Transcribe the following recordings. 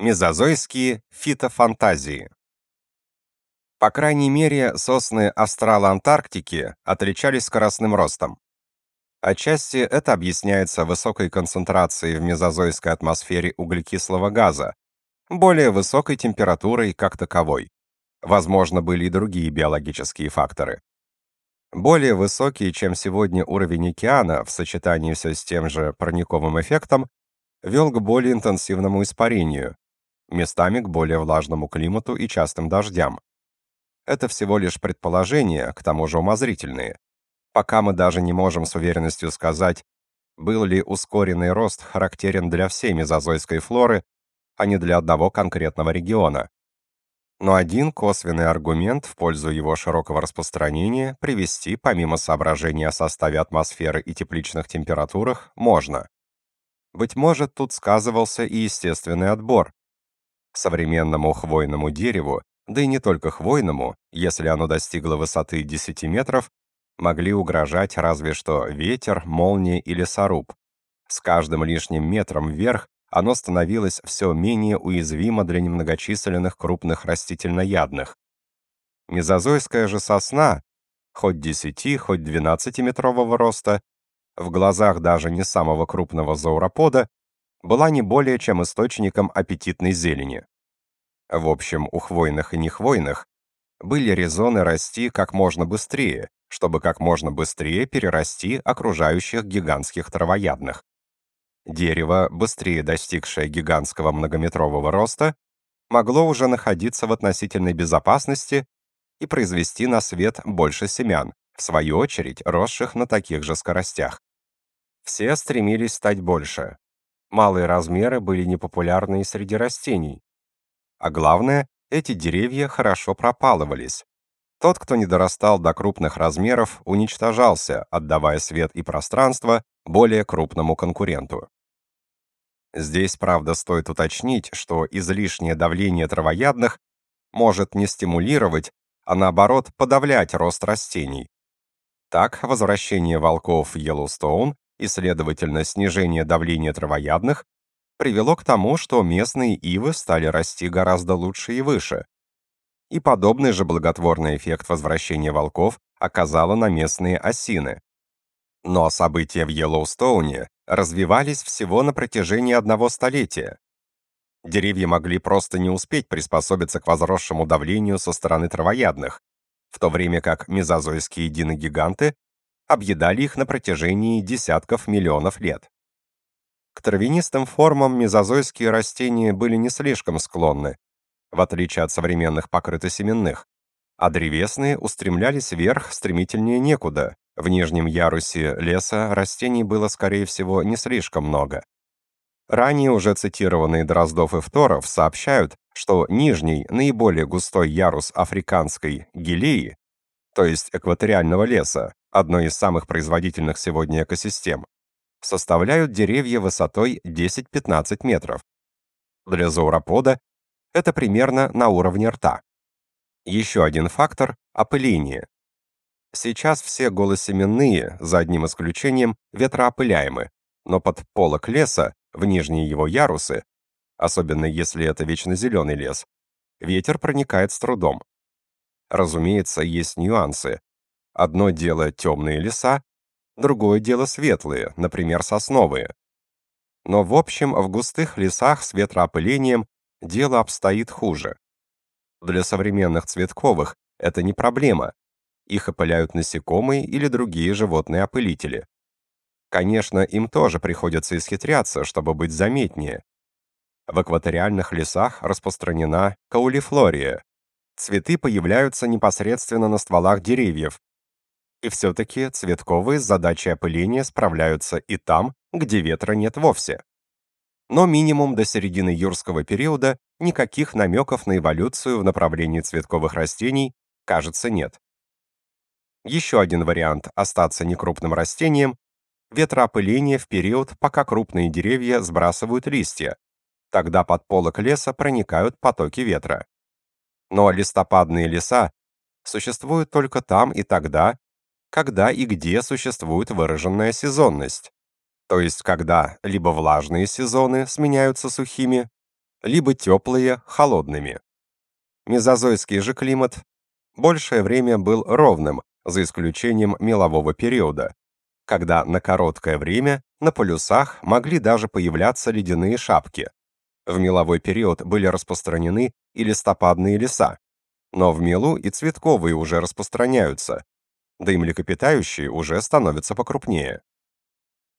Мезозойские фитофантазии. По крайней мере, сосны Австрало-Антарктики отличались скоростным ростом. Отчасти это объясняется высокой концентрацией в мезозойской атмосфере углекислого газа, более высокой температурой как таковой. Возможно, были и другие биологические факторы. Более высокий, чем сегодня уровень океана в сочетании все с тем же парниковым эффектом, вел к более интенсивному испарению, местами к более влажному климату и частым дождям. Это всего лишь предположения, к тому же умозрительные. Пока мы даже не можем с уверенностью сказать, был ли ускоренный рост характерен для всей мезозойской флоры, а не для одного конкретного региона. Но один косвенный аргумент в пользу его широкого распространения привести, помимо соображений о составе атмосферы и тепличных температурах, можно. Быть может, тут сказывался и естественный отбор, Современному хвойному дереву, да и не только хвойному, если оно достигло высоты 10 метров, могли угрожать разве что ветер, молния или соруб. С каждым лишним метром вверх оно становилось все менее уязвимо для немногочисленных крупных растительноядных. Мезозойская же сосна, хоть 10, хоть 12-метрового роста, в глазах даже не самого крупного зауропода, была не более чем источником аппетитной зелени. В общем, у хвойных и нехвойных были резоны расти как можно быстрее, чтобы как можно быстрее перерасти окружающих гигантских травоядных. Дерево, быстрее достигшее гигантского многометрового роста, могло уже находиться в относительной безопасности и произвести на свет больше семян, в свою очередь росших на таких же скоростях. Все стремились стать больше, Малые размеры были непопулярны среди растений. А главное, эти деревья хорошо пропалывались. Тот, кто не дорастал до крупных размеров, уничтожался, отдавая свет и пространство более крупному конкуренту. Здесь, правда, стоит уточнить, что излишнее давление травоядных может не стимулировать, а наоборот подавлять рост растений. Так, возвращение волков в Йеллоустоун и, следовательно, снижение давления травоядных привело к тому, что местные ивы стали расти гораздо лучше и выше. И подобный же благотворный эффект возвращения волков оказало на местные осины. Но события в Йеллоустоуне развивались всего на протяжении одного столетия. Деревья могли просто не успеть приспособиться к возросшему давлению со стороны травоядных, в то время как мезозойские диногиганты объедали их на протяжении десятков миллионов лет. К травянистым формам мезозойские растения были не слишком склонны, в отличие от современных покрытосеменных, а древесные устремлялись вверх стремительнее некуда. В нижнем ярусе леса растений было, скорее всего, не слишком много. Ранее уже цитированные Дроздов и Второв сообщают, что нижний, наиболее густой ярус африканской гелеи, то есть экваториального леса, одной из самых производительных сегодня экосистем, составляют деревья высотой 10-15 метров. Для зауропода это примерно на уровне рта. Еще один фактор – опыление. Сейчас все голосеменные, за одним исключением, ветроопыляемы, но под полок леса, в нижние его ярусы, особенно если это вечно зеленый лес, ветер проникает с трудом. Разумеется, есть нюансы, Одно дело темные леса, другое дело светлые, например, сосновые. Но в общем, в густых лесах с ветроопылением дело обстоит хуже. Для современных цветковых это не проблема. Их опыляют насекомые или другие животные опылители. Конечно, им тоже приходится исхитряться, чтобы быть заметнее. В экваториальных лесах распространена каулифлория. Цветы появляются непосредственно на стволах деревьев, и все-таки цветковые с задачей опыления справляются и там, где ветра нет вовсе. Но минимум до середины юрского периода никаких намеков на эволюцию в направлении цветковых растений, кажется, нет. Еще один вариант остаться некрупным растением – ветроопыление в период, пока крупные деревья сбрасывают листья. Тогда под полок леса проникают потоки ветра. Но листопадные леса существуют только там и тогда, когда и где существует выраженная сезонность. То есть, когда либо влажные сезоны сменяются сухими, либо теплые холодными. Мезозойский же климат большее время был ровным, за исключением мелового периода, когда на короткое время на полюсах могли даже появляться ледяные шапки. В меловой период были распространены и листопадные леса, но в мелу и цветковые уже распространяются, да и млекопитающие уже становятся покрупнее.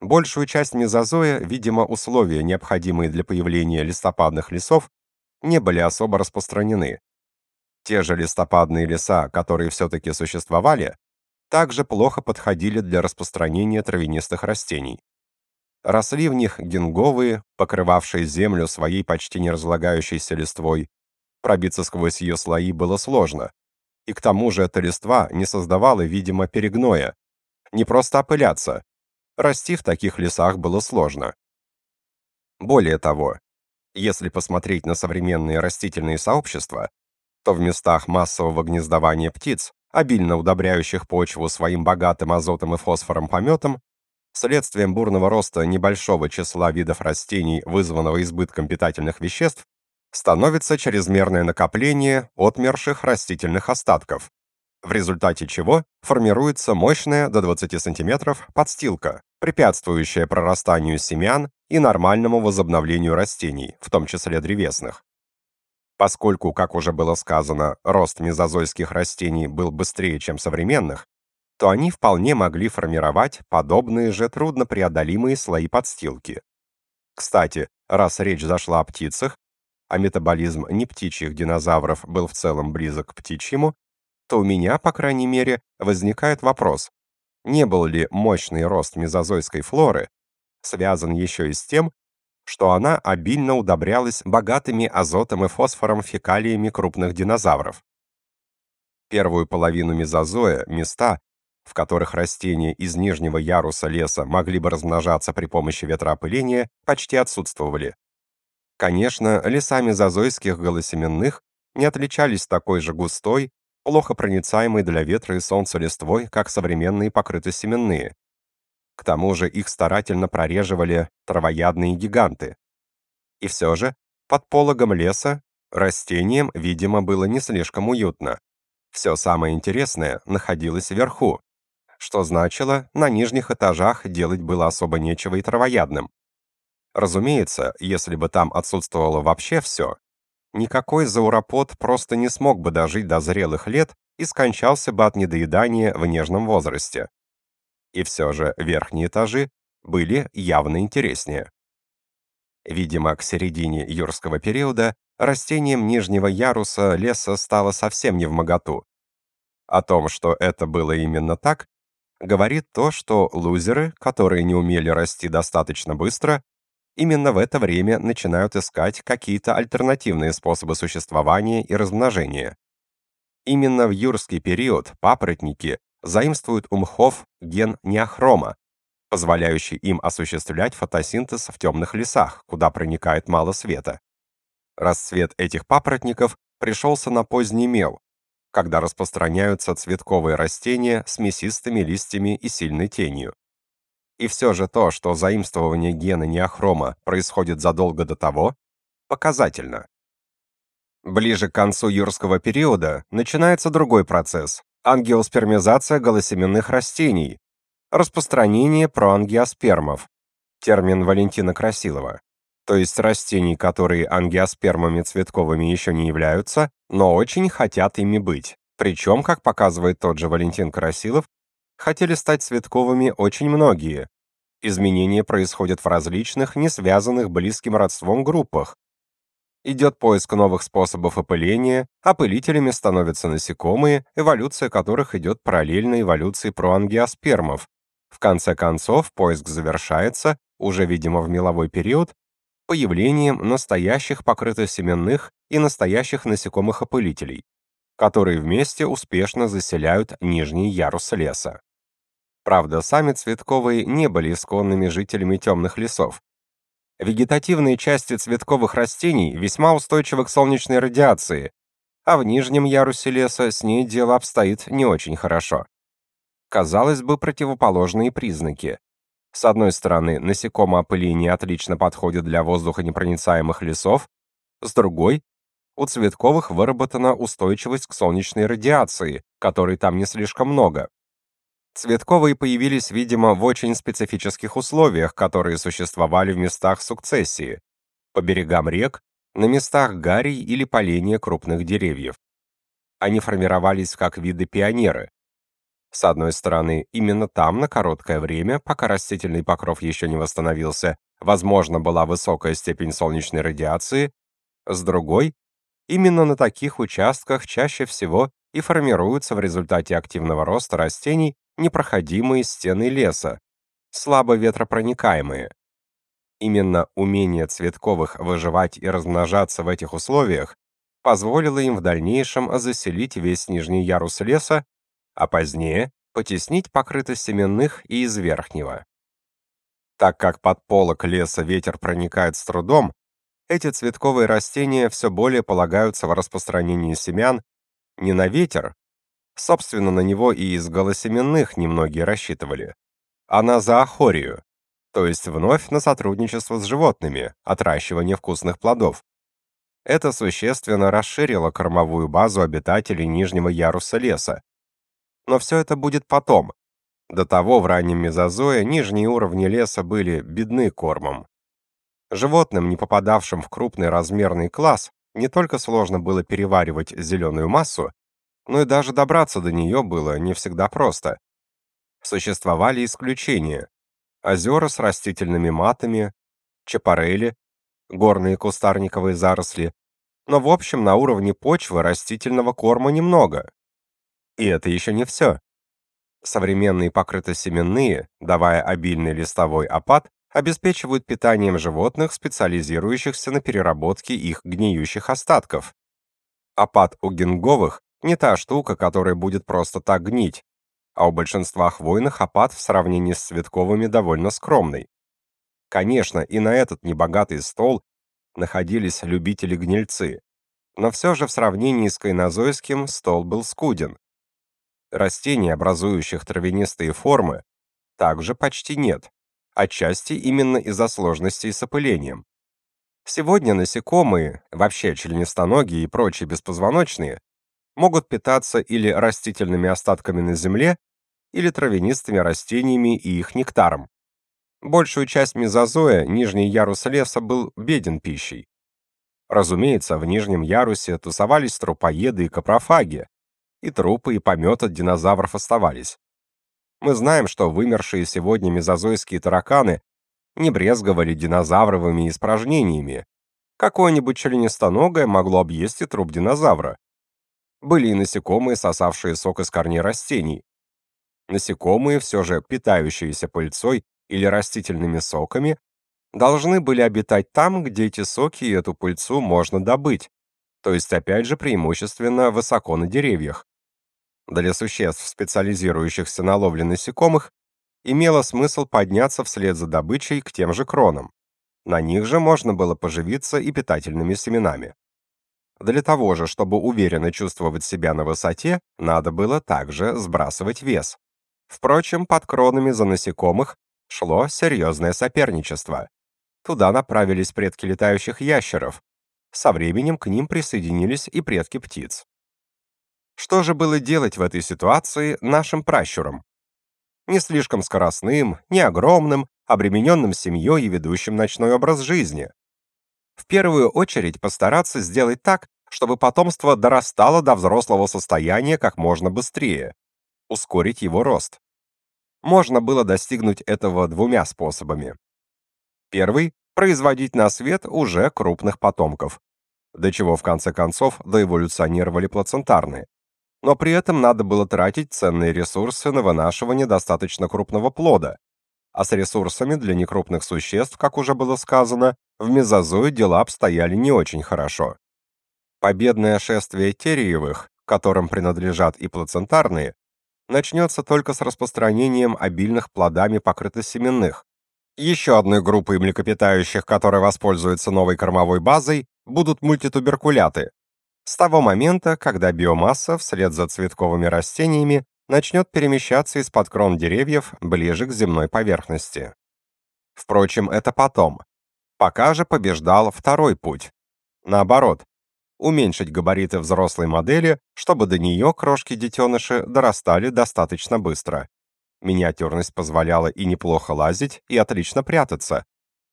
Большую часть мезозоя, видимо, условия, необходимые для появления листопадных лесов, не были особо распространены. Те же листопадные леса, которые все-таки существовали, также плохо подходили для распространения травянистых растений. Росли в них гинговые, покрывавшие землю своей почти не разлагающейся листвой. Пробиться сквозь ее слои было сложно. И к тому же эта листва не создавала, видимо, перегноя. Не просто опыляться. Расти в таких лесах было сложно. Более того, если посмотреть на современные растительные сообщества, то в местах массового гнездования птиц, обильно удобряющих почву своим богатым азотом и фосфором пометом, Следствием бурного роста небольшого числа видов растений, вызванного избытком питательных веществ, становится чрезмерное накопление отмерших растительных остатков, в результате чего формируется мощная до 20 см подстилка, препятствующая прорастанию семян и нормальному возобновлению растений, в том числе древесных. Поскольку, как уже было сказано, рост мезозойских растений был быстрее, чем современных, то они вполне могли формировать подобные же труднопреодолимые слои подстилки. Кстати, раз речь зашла о птицах, а метаболизм не птичьих динозавров был в целом близок к птичьему, то у меня, по крайней мере, возникает вопрос, не был ли мощный рост мезозойской флоры связан еще и с тем, что она обильно удобрялась богатыми азотом и фосфором фекалиями крупных динозавров. Первую половину мезозоя места, в которых растения из нижнего яруса леса могли бы размножаться при помощи ветроопыления, почти отсутствовали. Конечно, леса мезозойских голосеменных не отличались такой же густой, плохо проницаемой для ветра и солнца листвой, как современные покрытосеменные. К тому же их старательно прореживали травоядные гиганты. И все же, под пологом леса растениям, видимо, было не слишком уютно. Все самое интересное находилось вверху, что значило, на нижних этажах делать было особо нечего и травоядным. Разумеется, если бы там отсутствовало вообще все, никакой зауропод просто не смог бы дожить до зрелых лет и скончался бы от недоедания в нежном возрасте. И все же верхние этажи были явно интереснее. Видимо, к середине юрского периода растениям нижнего яруса леса стало совсем не в моготу. О том, что это было именно так, говорит то, что лузеры, которые не умели расти достаточно быстро, именно в это время начинают искать какие-то альтернативные способы существования и размножения. Именно в юрский период папоротники заимствуют у мхов ген неохрома, позволяющий им осуществлять фотосинтез в темных лесах, куда проникает мало света. Расцвет этих папоротников пришелся на поздний мел, когда распространяются цветковые растения с мясистыми листьями и сильной тенью. И все же то, что заимствование гена неохрома происходит задолго до того, показательно. Ближе к концу юрского периода начинается другой процесс – ангиоспермизация голосеменных растений, распространение проангиоспермов, термин Валентина Красилова то есть растений, которые ангиоспермами цветковыми еще не являются, но очень хотят ими быть. Причем, как показывает тот же Валентин Красилов, хотели стать цветковыми очень многие. Изменения происходят в различных, не связанных близким родством группах. Идет поиск новых способов опыления, опылителями становятся насекомые, эволюция которых идет параллельно эволюции проангиоспермов. В конце концов, поиск завершается, уже, видимо, в меловой период, появлением настоящих покрытосеменных и настоящих насекомых-опылителей, которые вместе успешно заселяют нижний ярус леса. Правда, сами цветковые не были исконными жителями темных лесов. Вегетативные части цветковых растений весьма устойчивы к солнечной радиации, а в нижнем ярусе леса с ней дело обстоит не очень хорошо. Казалось бы, противоположные признаки. С одной стороны, насекомоопыление отлично подходит для воздухонепроницаемых лесов, С другой, у цветковых выработана устойчивость к солнечной радиации, которой там не слишком много. Цветковые появились, видимо, в очень специфических условиях, которые существовали в местах сукцессии, по берегам рек, на местах гарей или поления крупных деревьев. Они формировались как виды пионеры. С одной стороны, именно там на короткое время, пока растительный покров еще не восстановился, возможно, была высокая степень солнечной радиации, с другой, именно на таких участках чаще всего и формируются в результате активного роста растений непроходимые стены леса, слабо ветропроникаемые. Именно умение цветковых выживать и размножаться в этих условиях позволило им в дальнейшем заселить весь нижний ярус леса, а позднее потеснить покрытость семенных и из верхнего. Так как под полок леса ветер проникает с трудом, эти цветковые растения все более полагаются в распространении семян не на ветер, собственно, на него и из голосеменных немногие рассчитывали, а на зоохорию, то есть вновь на сотрудничество с животными, отращивание вкусных плодов. Это существенно расширило кормовую базу обитателей нижнего яруса леса. Но все это будет потом. До того в раннем мезозое нижние уровни леса были бедны кормом. Животным, не попадавшим в крупный размерный класс, не только сложно было переваривать зеленую массу, но и даже добраться до нее было не всегда просто. Существовали исключения. Озера с растительными матами, чапарели, горные кустарниковые заросли, но в общем на уровне почвы растительного корма немного. И это еще не все. Современные покрытосеменные, давая обильный листовой опад, обеспечивают питанием животных, специализирующихся на переработке их гниющих остатков. Опад у гинговых не та штука, которая будет просто так гнить, а у большинства хвойных опад в сравнении с цветковыми довольно скромный. Конечно, и на этот небогатый стол находились любители-гнильцы, но все же в сравнении с кайнозойским стол был скуден. Растений, образующих травянистые формы, также почти нет, отчасти именно из-за сложностей с опылением. Сегодня насекомые, вообще членистоногие и прочие беспозвоночные, могут питаться или растительными остатками на земле, или травянистыми растениями и их нектаром. Большую часть мезозоя нижний ярус леса был беден пищей. Разумеется, в нижнем ярусе тусовались трупоеды и капрофаги, и трупы и помет от динозавров оставались. Мы знаем, что вымершие сегодня мезозойские тараканы не брезговали динозавровыми испражнениями. Какое-нибудь членистоногое могло объесть и труп динозавра. Были и насекомые, сосавшие сок из корней растений. Насекомые, все же питающиеся пыльцой или растительными соками, должны были обитать там, где эти соки и эту пыльцу можно добыть, то есть опять же преимущественно высоко на деревьях. Для существ, специализирующихся на ловле насекомых, имело смысл подняться вслед за добычей к тем же кронам. На них же можно было поживиться и питательными семенами. Для того же, чтобы уверенно чувствовать себя на высоте, надо было также сбрасывать вес. Впрочем, под кронами за насекомых шло серьезное соперничество. Туда направились предки летающих ящеров. Со временем к ним присоединились и предки птиц. Что же было делать в этой ситуации нашим пращурам? Не слишком скоростным, не огромным, обремененным семьей и ведущим ночной образ жизни. В первую очередь постараться сделать так, чтобы потомство дорастало до взрослого состояния как можно быстрее, ускорить его рост. Можно было достигнуть этого двумя способами. Первый производить на свет уже крупных потомков, до чего в конце концов доэволюционировали плацентарные. Но при этом надо было тратить ценные ресурсы на вынашивание достаточно крупного плода, а с ресурсами для некрупных существ, как уже было сказано, в мезозое дела обстояли не очень хорошо. Победное шествие Тереевых, которым принадлежат и плацентарные, начнется только с распространением обильных плодами покрытосеменных. Еще одной группой млекопитающих, которые воспользуются новой кормовой базой, будут мультитуберкуляты. С того момента, когда биомасса вслед за цветковыми растениями начнет перемещаться из-под крон деревьев ближе к земной поверхности. Впрочем, это потом. Пока же побеждал второй путь Наоборот, уменьшить габариты взрослой модели, чтобы до нее крошки-детеныши дорастали достаточно быстро. Миниатюрность позволяла и неплохо лазить, и отлично прятаться,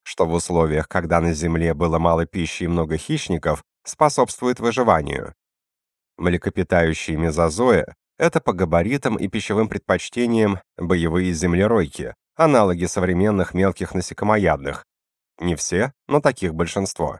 что в условиях, когда на Земле было мало пищи и много хищников, способствует выживанию. Млекопитающие мезозоя – это по габаритам и пищевым предпочтениям боевые землеройки, аналоги современных мелких насекомоядных. Не все, но таких большинство.